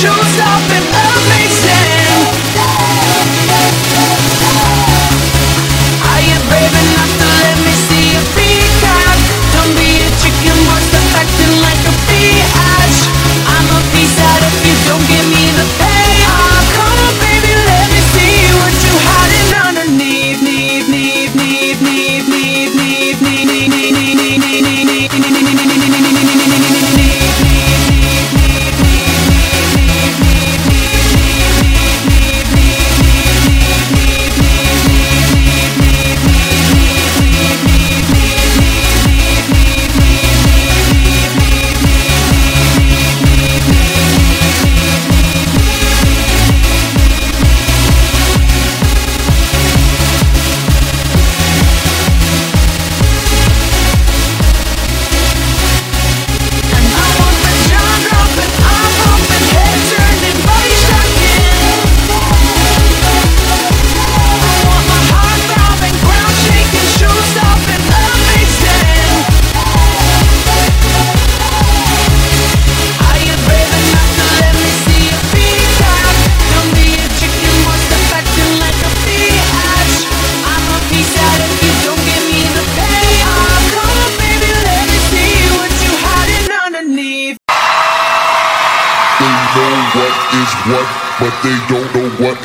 Choose off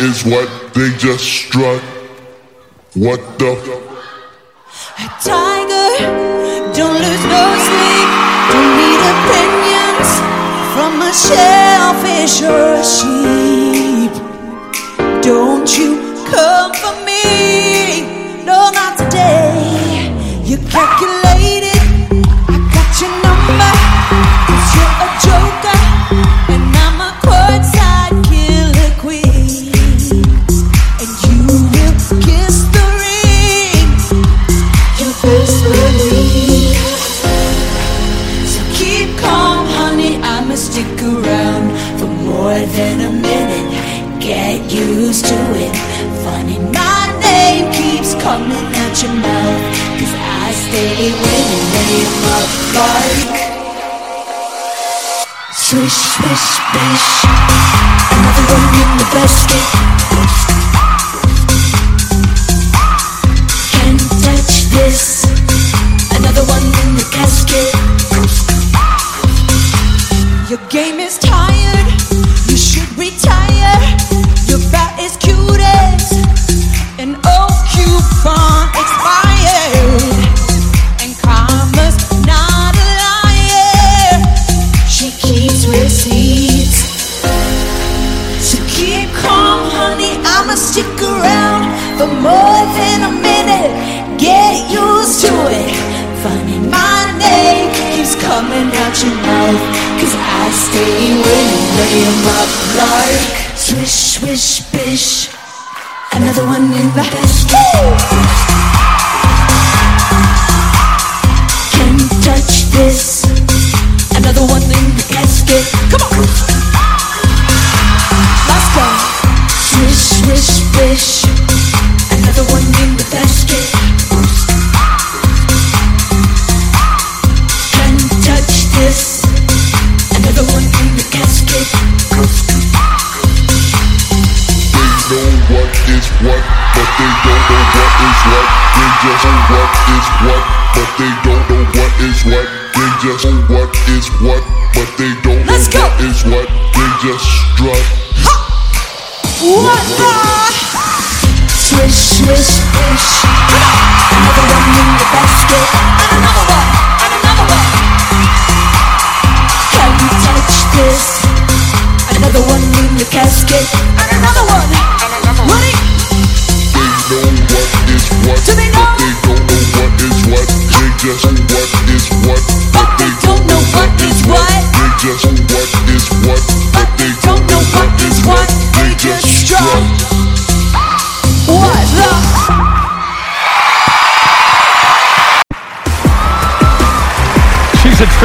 is what they just struck. What the? A tiger, don't lose no sleep. Don't need opinions from a shellfish or a sheep. Don't you come for me. Swish, swish, swish. Another one in the basket. Can't touch this. Another one in the casket. Your game is tired. You should retire. You're is cute as old coming out your mouth Cause I stay when you lay em up like Swish, swish, bish. Another one in the basket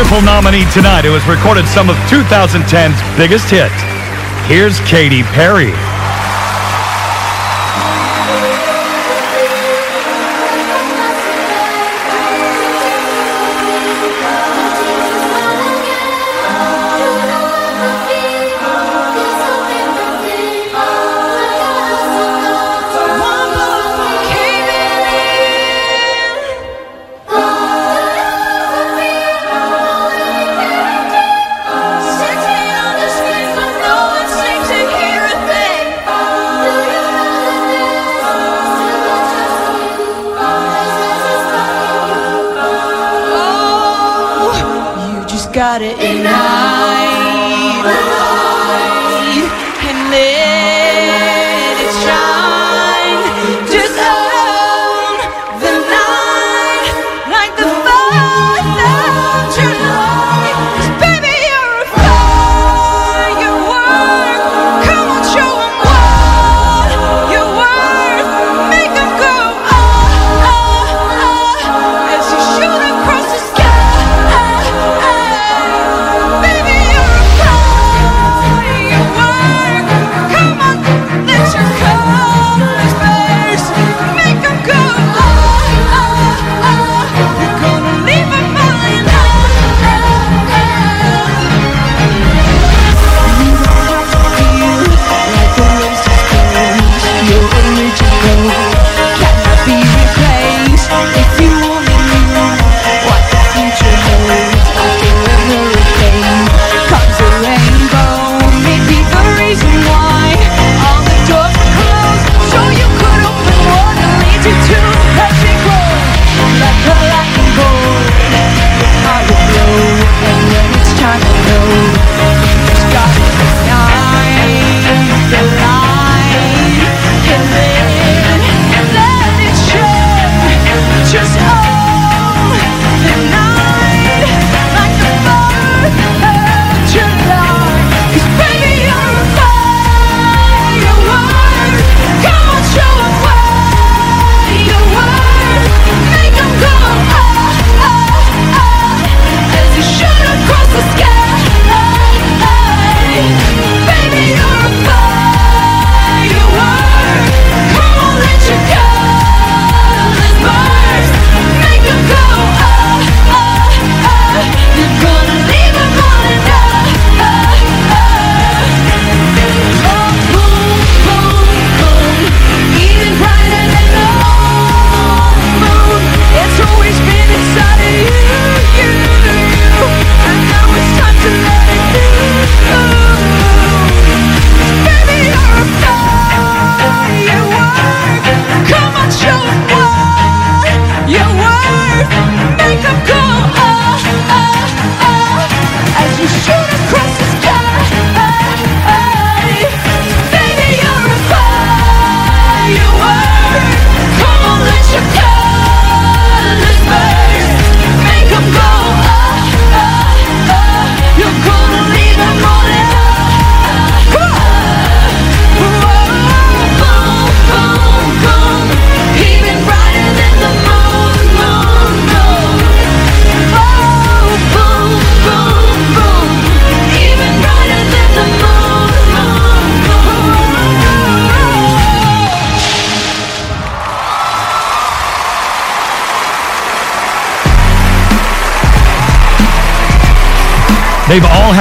triple nominee tonight who has recorded some of 2010's biggest hits. Here's Katy Perry. about it enough.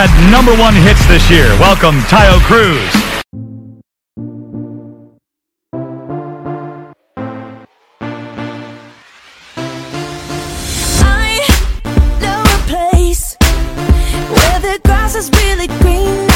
Had number one hits this year. Welcome, Taio Cruz. I know a place where the grass is really greener.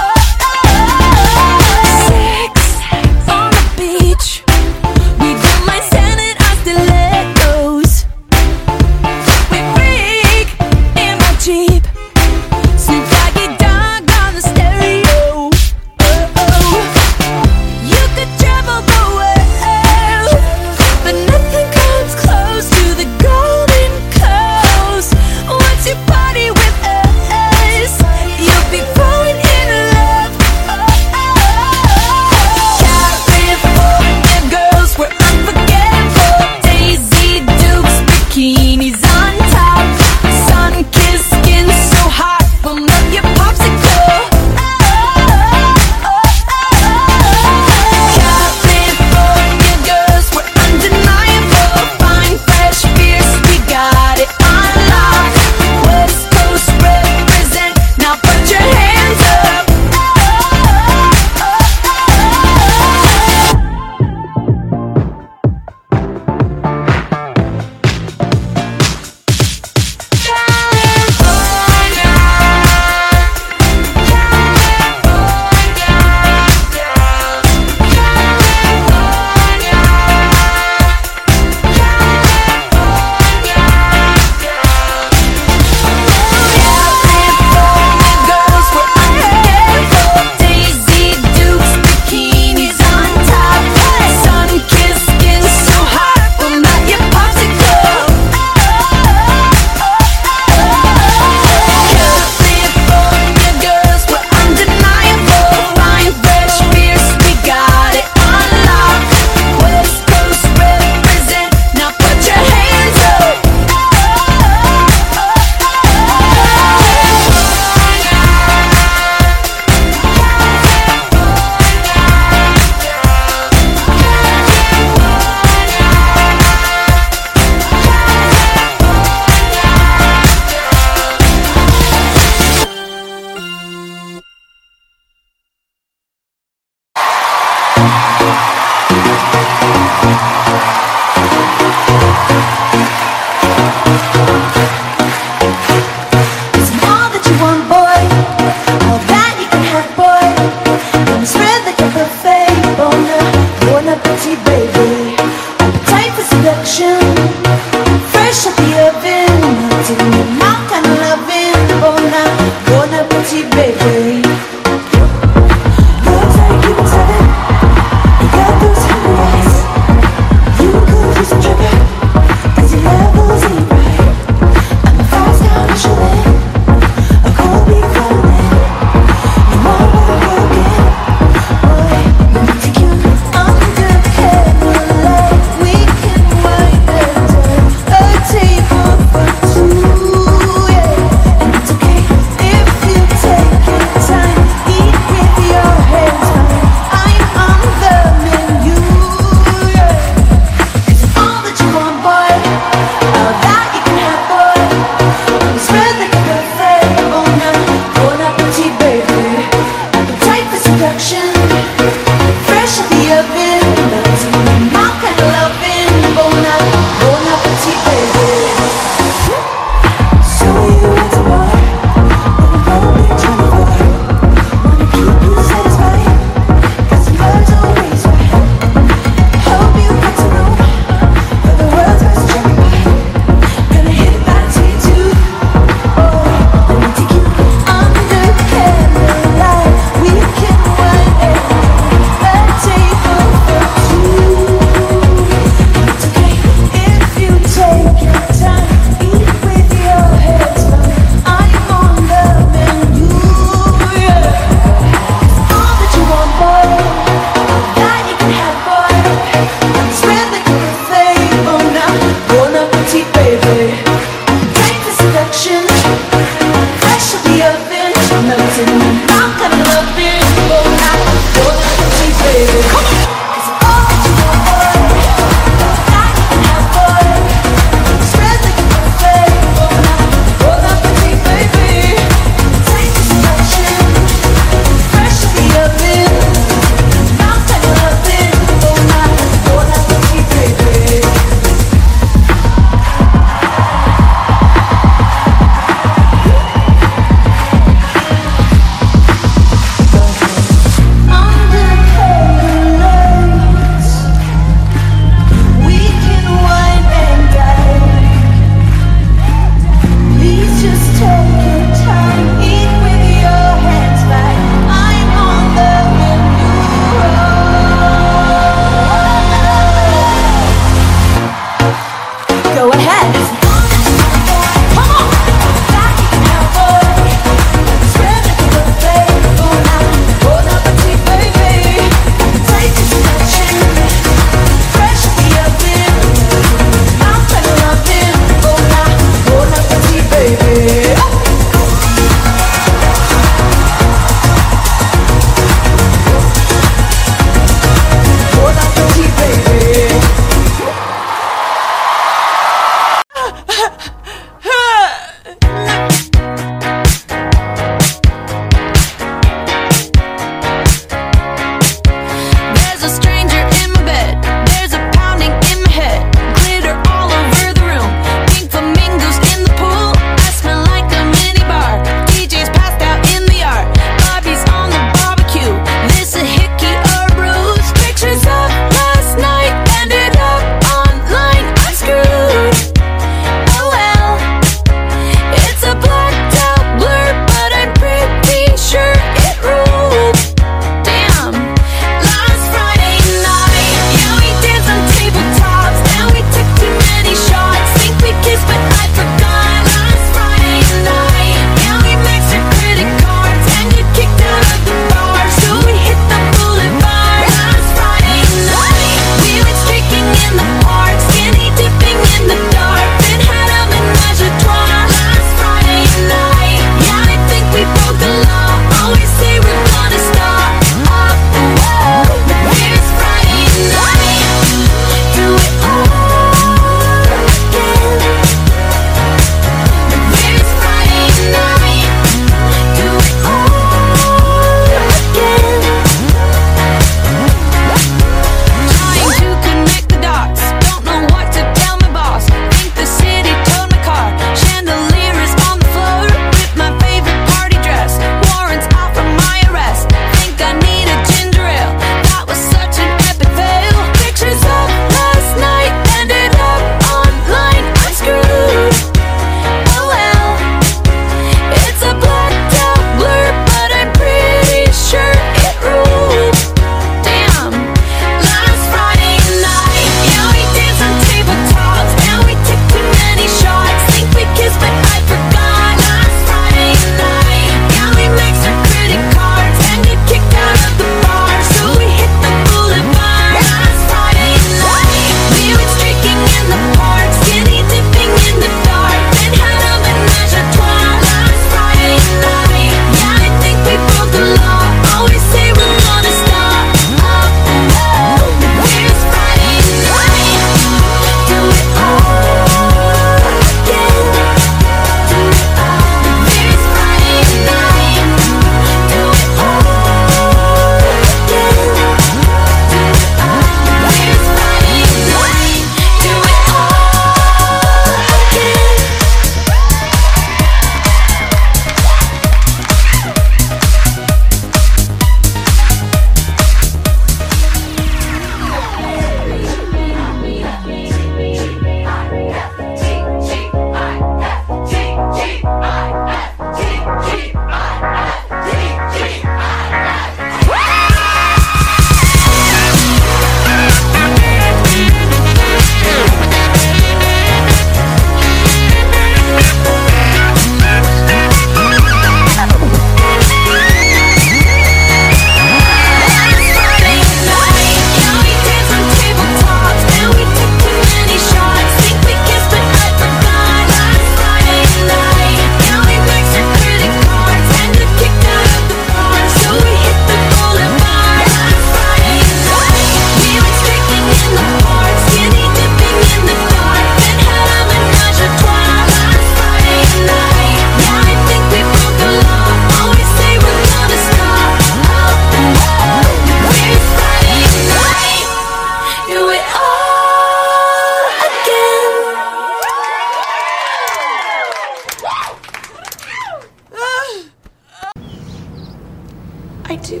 I do.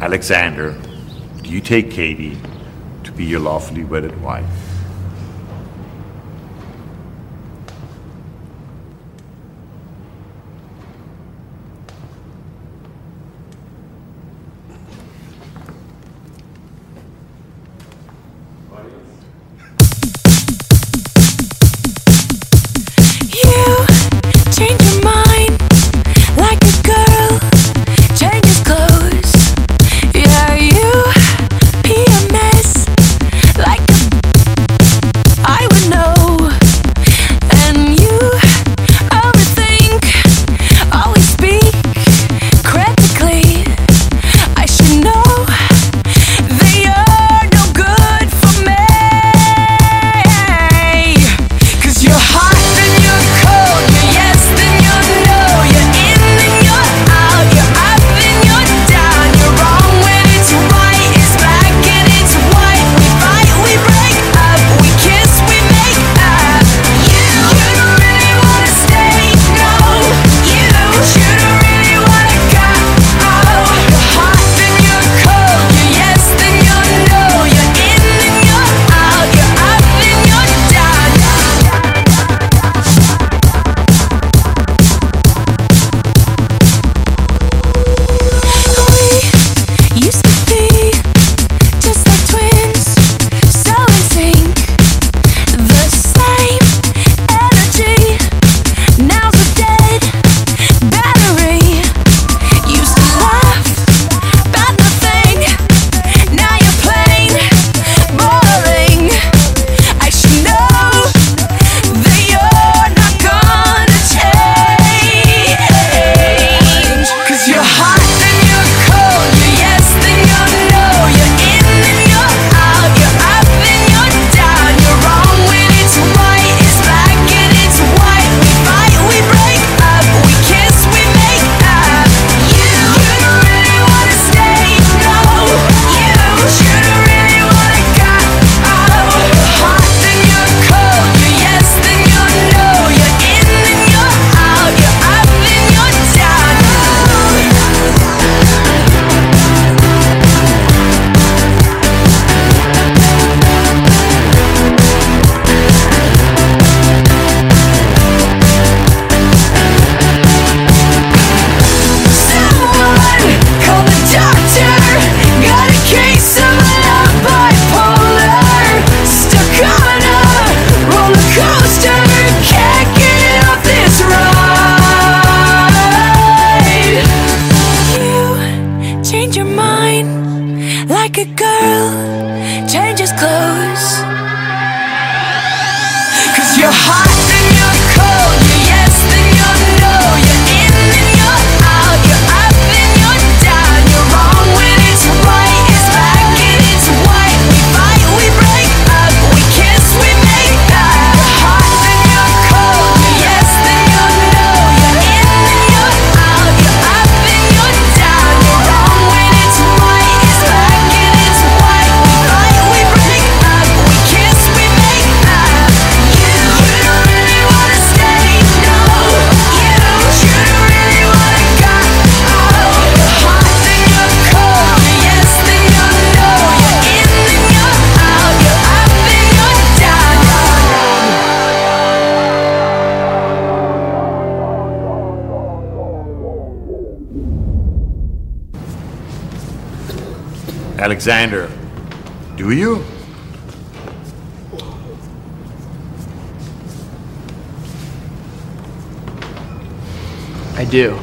Alexander, do you take Katie to be your lawfully wedded wife? Alexander. Do you? I do.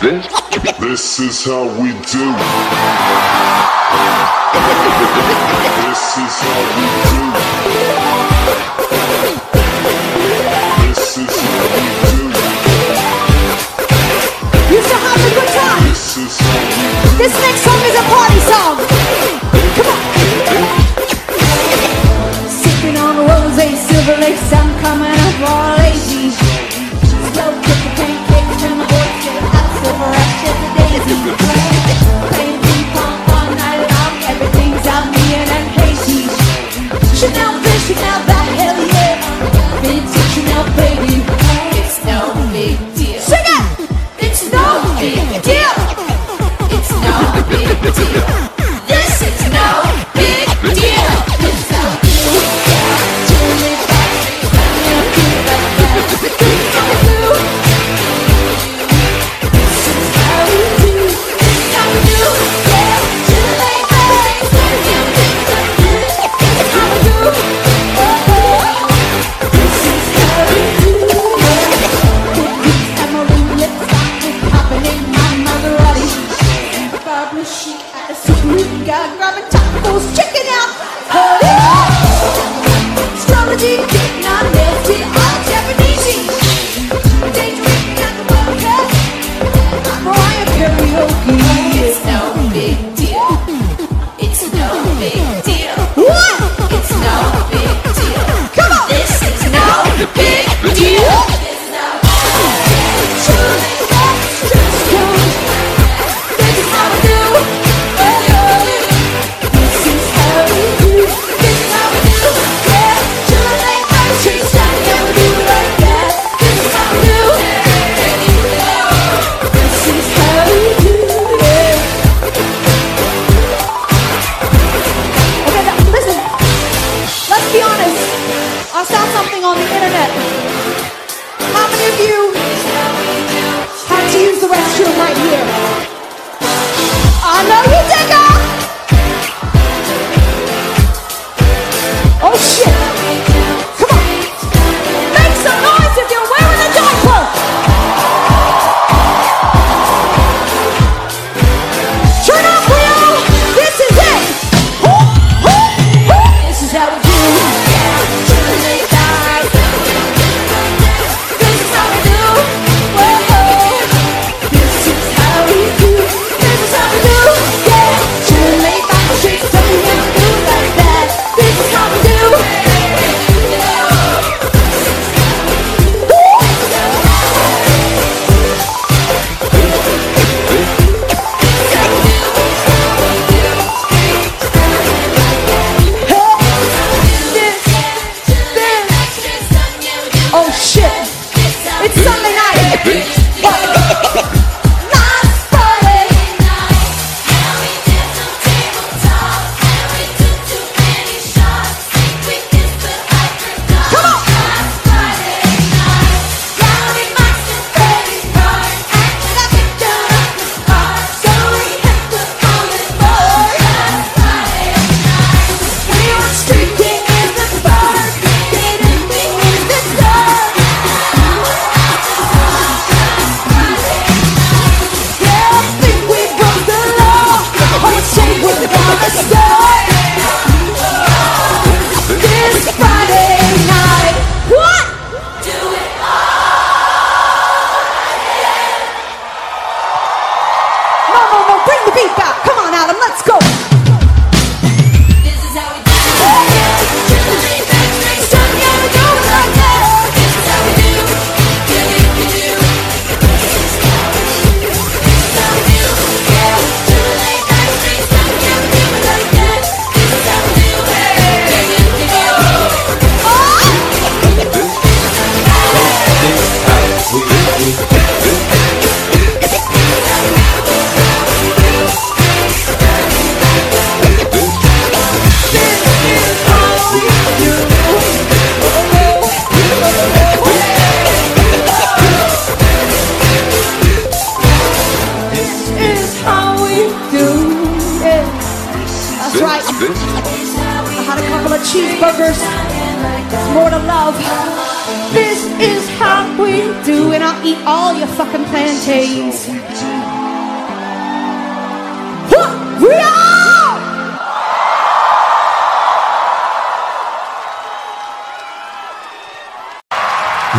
This is how we do. This is how we do. This is how we do. Used to have a good time. This is how we do. This next song is a party song. who's chicken out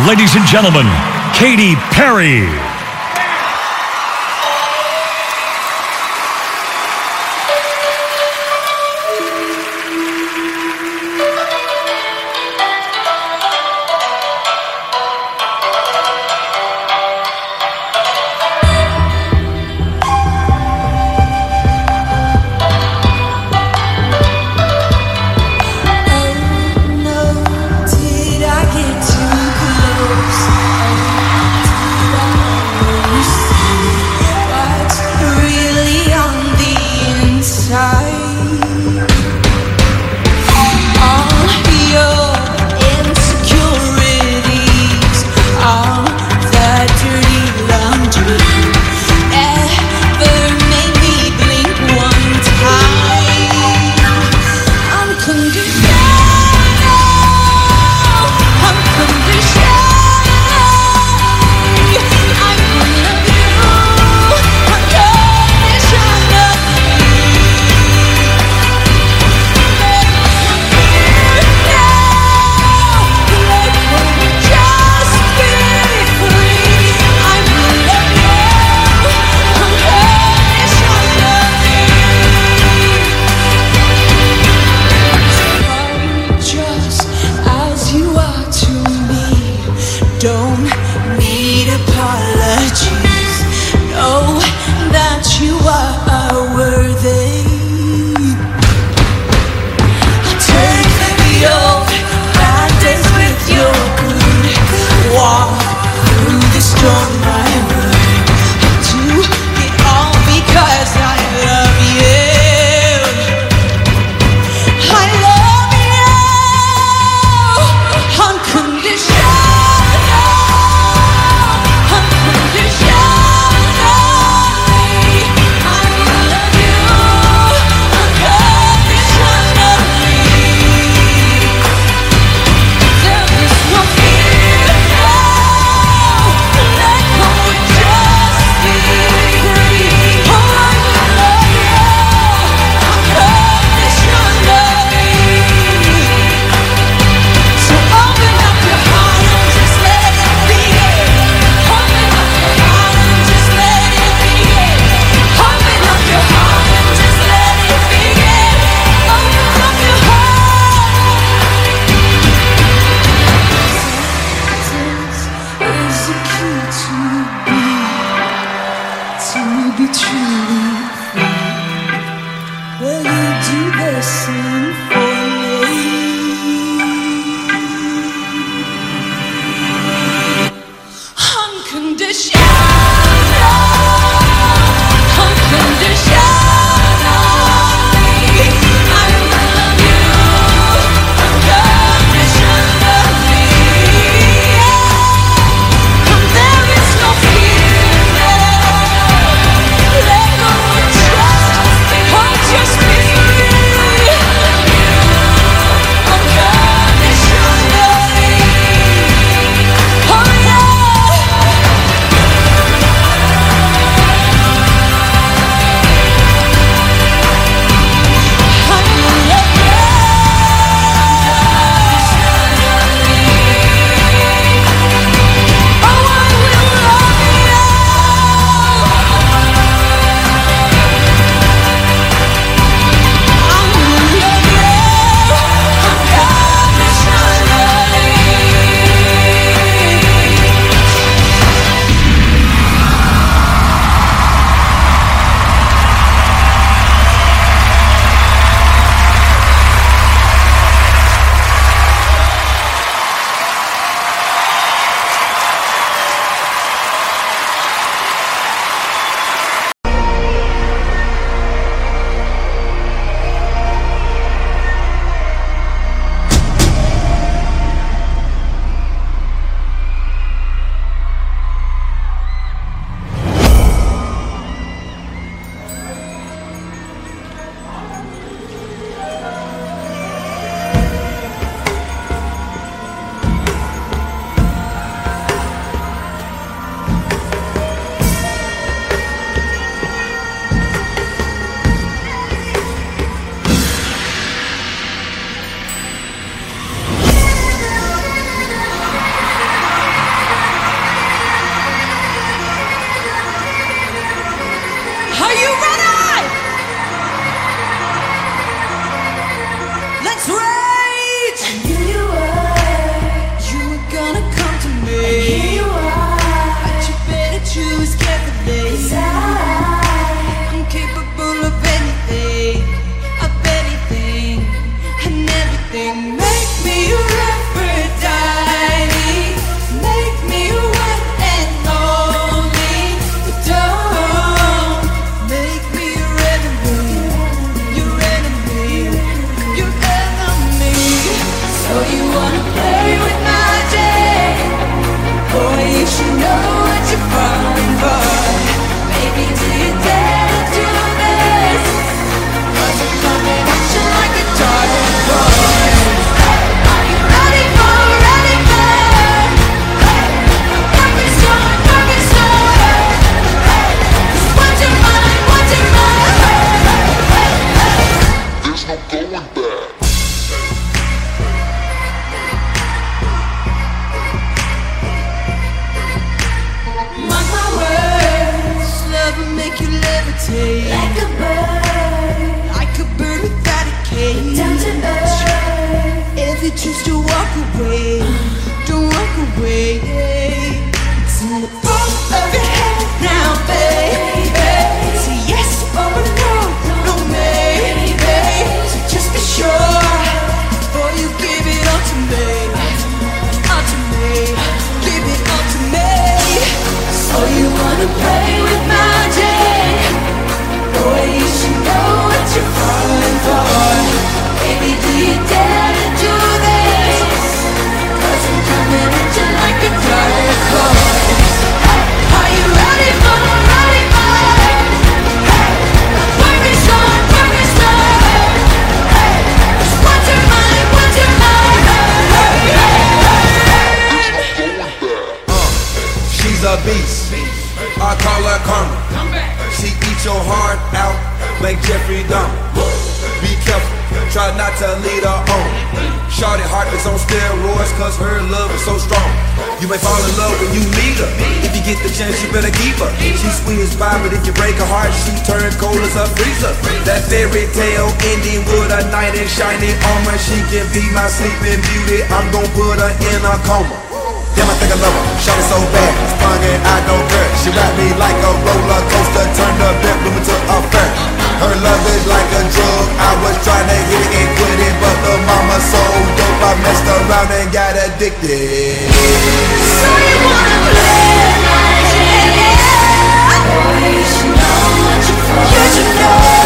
Ladies and gentlemen, Katy Perry. beast. I call her karma. She eat your heart out like Jeffrey Dahmer. Be careful, try not to lead her on. Shorty heart is on steroids cause her love is so strong. You may fall in love when you meet her. If you get the chance, you better keep her. She's sweet as pie, but if you break her heart, she turn cold as a freezer. That fairy tale ending with a knight in shining armor. She can be my sleeping beauty. I'm gonna put her in a coma. Damn, I think I love her. Shot it so bad. Sprung and I don't care. She ride me like a roller coaster. Turned Turn the bedroom into a fair. Her love is like a drug. I was trying to hit it and quit it, but the mama so dope. I messed around and got addicted. So you wanna play like yeah, yeah. Boy, you should know what you're for. You should know.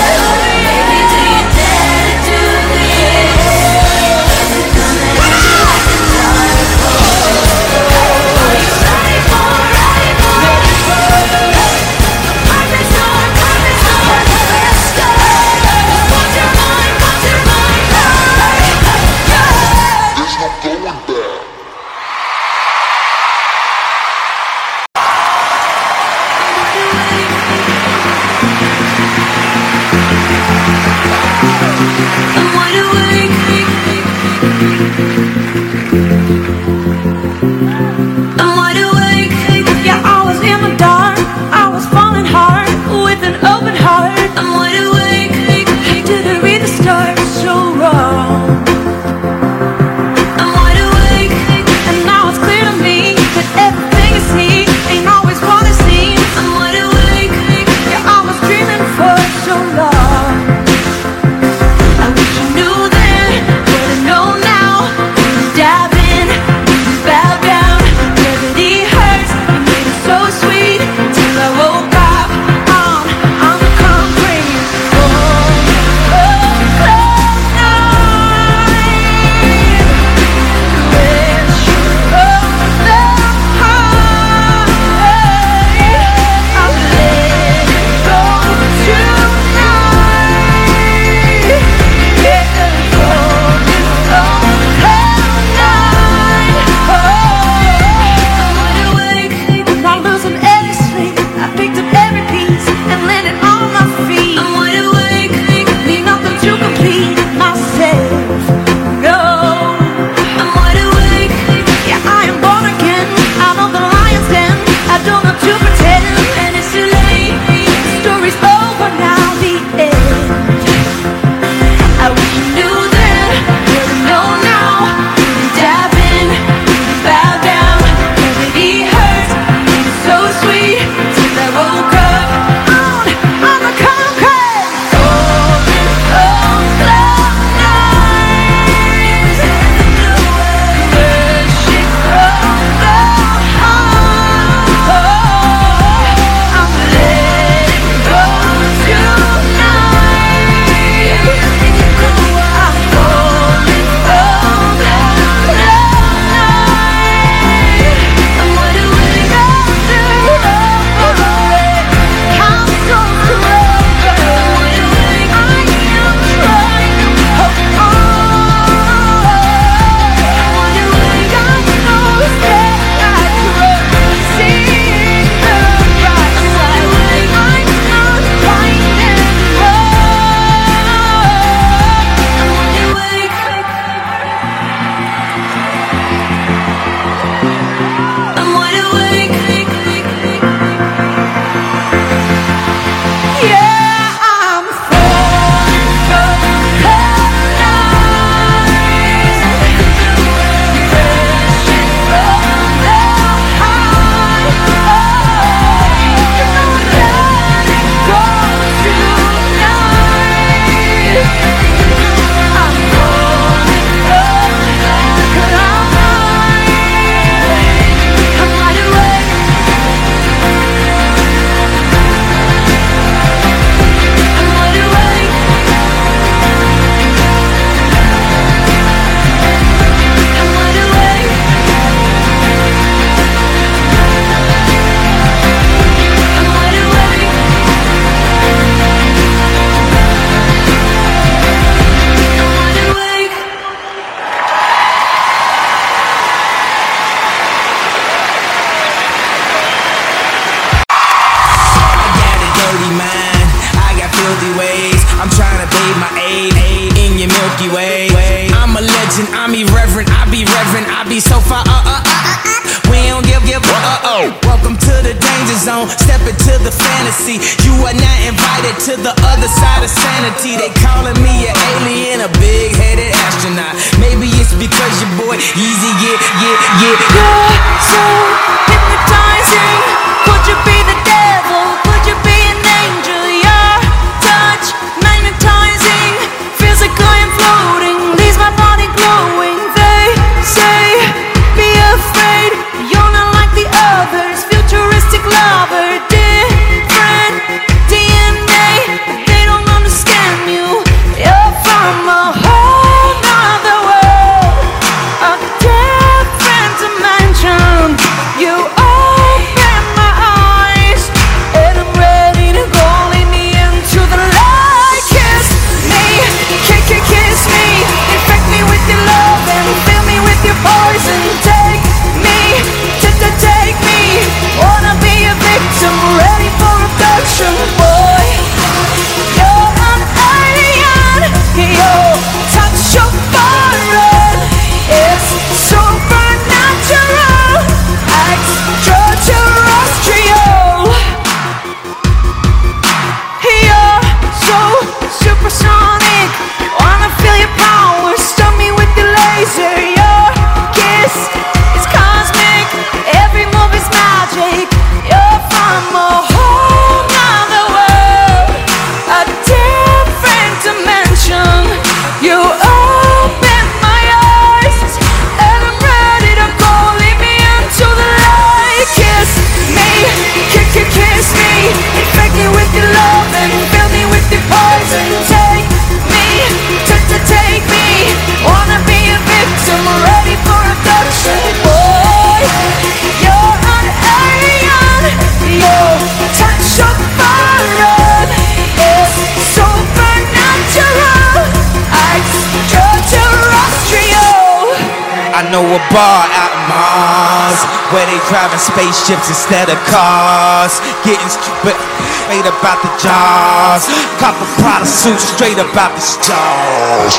know a bar out in Mars where they driving spaceships instead of cars. Getting stupid straight about the jars. Copper product suit straight about the stars.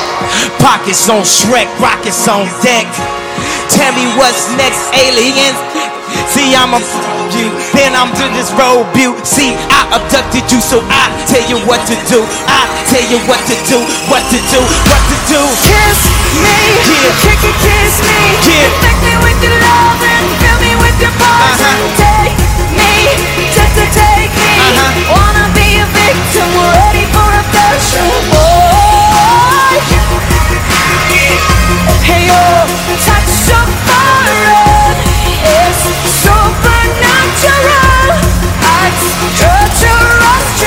Pockets on Shrek, rockets on deck. Tell me what's next, aliens. See, I'm a you. Then I'm to this road view. See, I abducted you, so I tell you what to do. I tell you what to do, what to do, what to do. Kiss me, yeah. kick and kiss me. Yeah. Infect me with your love and fill me with your poison. Uh-huh. Take me, just to take me. Uh-huh. Wanna be a victim? Ready for a fashion boy. Hey yo, touch your fire. hearts, your eyes.